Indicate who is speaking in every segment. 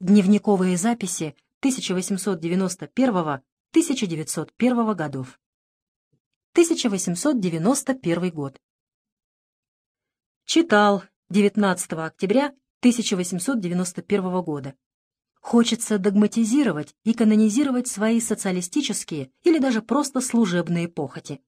Speaker 1: Дневниковые записи 1891-1901 годов. 1891 год. Читал 19 октября 1891 года. Хочется догматизировать и канонизировать свои социалистические или даже просто служебные похоти.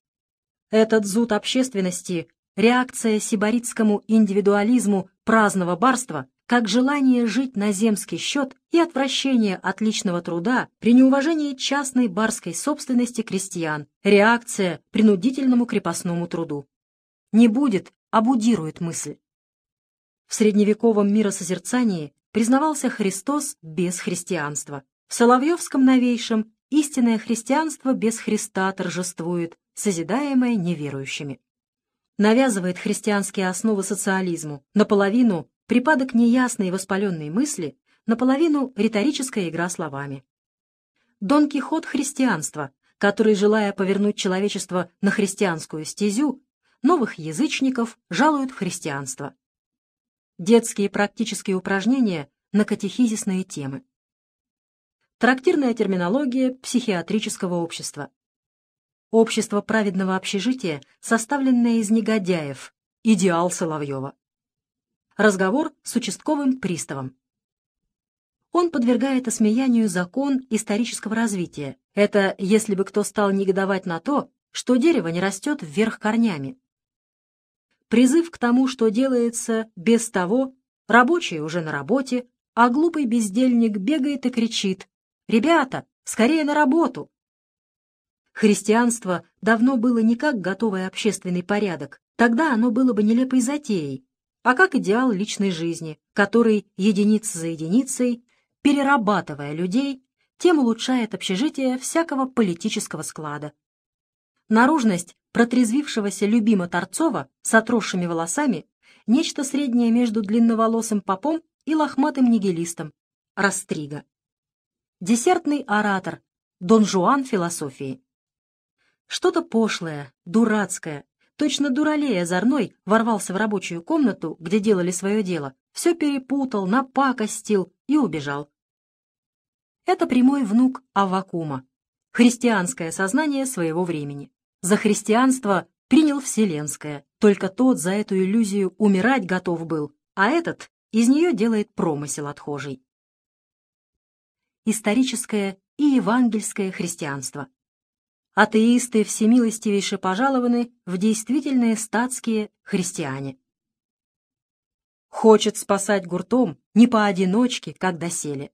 Speaker 1: Этот зуд общественности, реакция сибаритскому индивидуализму праздного барства как желание жить на земский счет и отвращение от личного труда при неуважении частной барской собственности крестьян, реакция принудительному крепостному труду. Не будет, обудирует мысль. В средневековом миросозерцании признавался Христос без христианства. В Соловьевском новейшем истинное христианство без Христа торжествует, созидаемое неверующими. Навязывает христианские основы социализму, наполовину Припадок неясной воспаленной мысли, наполовину риторическая игра словами. Дон Кихот христианства, который, желая повернуть человечество на христианскую стезю, новых язычников жалуют христианство. Детские практические упражнения на катехизисные темы. Трактирная терминология психиатрического общества. Общество праведного общежития, составленное из негодяев, идеал Соловьева. Разговор с участковым приставом. Он подвергает осмеянию закон исторического развития. Это если бы кто стал негодовать на то, что дерево не растет вверх корнями. Призыв к тому, что делается без того, рабочий уже на работе, а глупый бездельник бегает и кричит «Ребята, скорее на работу!» Христианство давно было не как готовый общественный порядок, тогда оно было бы нелепой затеей, а как идеал личной жизни, который единица за единицей, перерабатывая людей, тем улучшает общежитие всякого политического склада. Наружность протрезвившегося любима Торцова с отросшими волосами нечто среднее между длинноволосым попом и лохматым нигилистом, Растрига. Десертный оратор, Дон Жуан философии. Что-то пошлое, дурацкое, Точно дуралей озорной ворвался в рабочую комнату, где делали свое дело, все перепутал, напакостил и убежал. Это прямой внук Аввакума, христианское сознание своего времени. За христианство принял вселенское, только тот за эту иллюзию умирать готов был, а этот из нее делает промысел отхожий. Историческое и евангельское христианство атеисты всемилостивейше пожалованы в действительные статские христиане. Хочет спасать гуртом не поодиночке, как доселе.